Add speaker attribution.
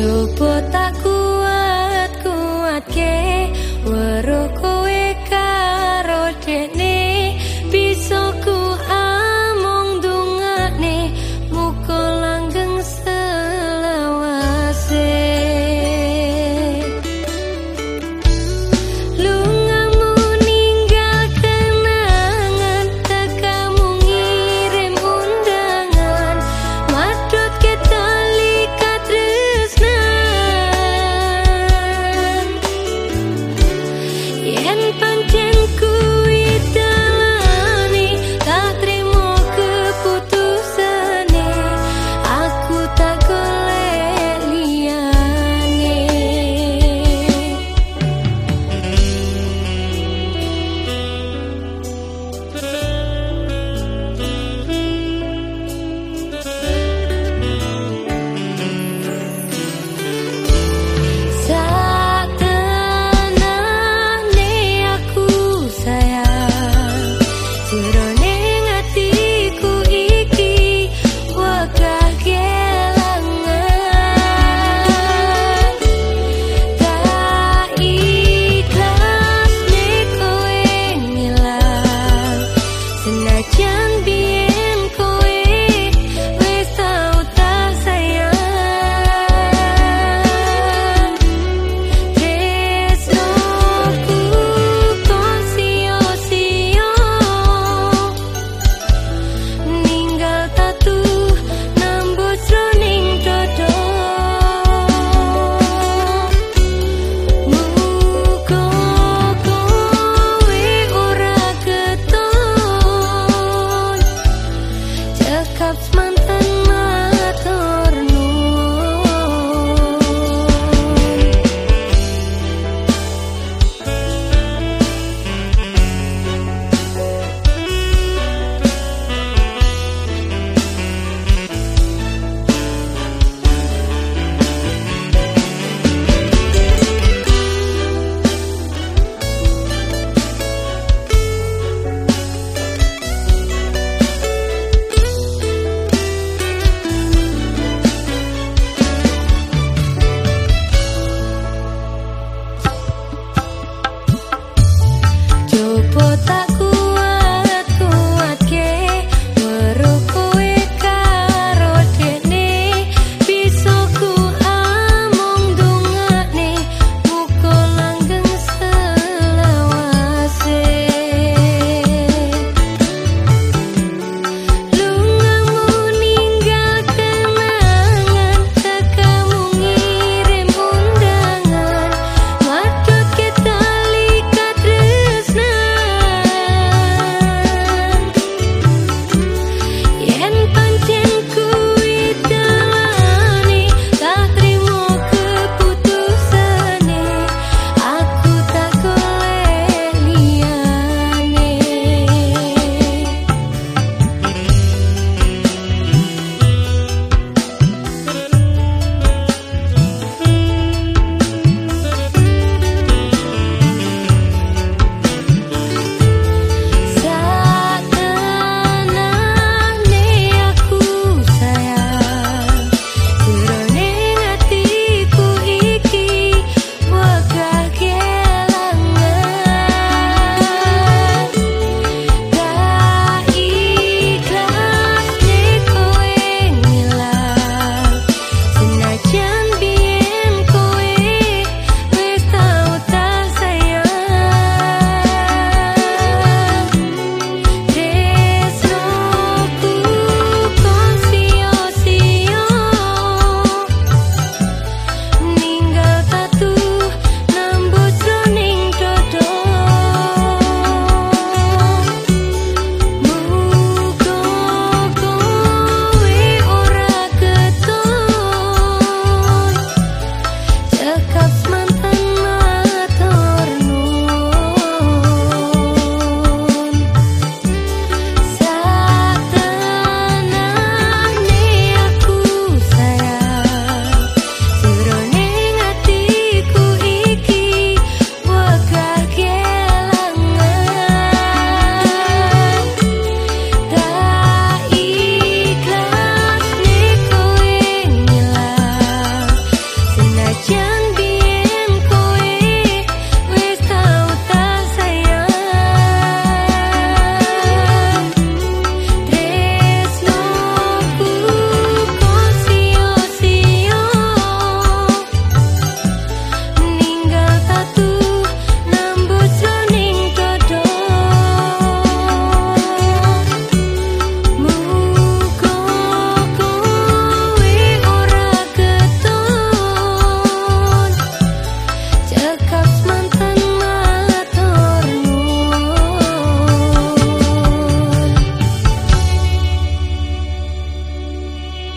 Speaker 1: Coba tak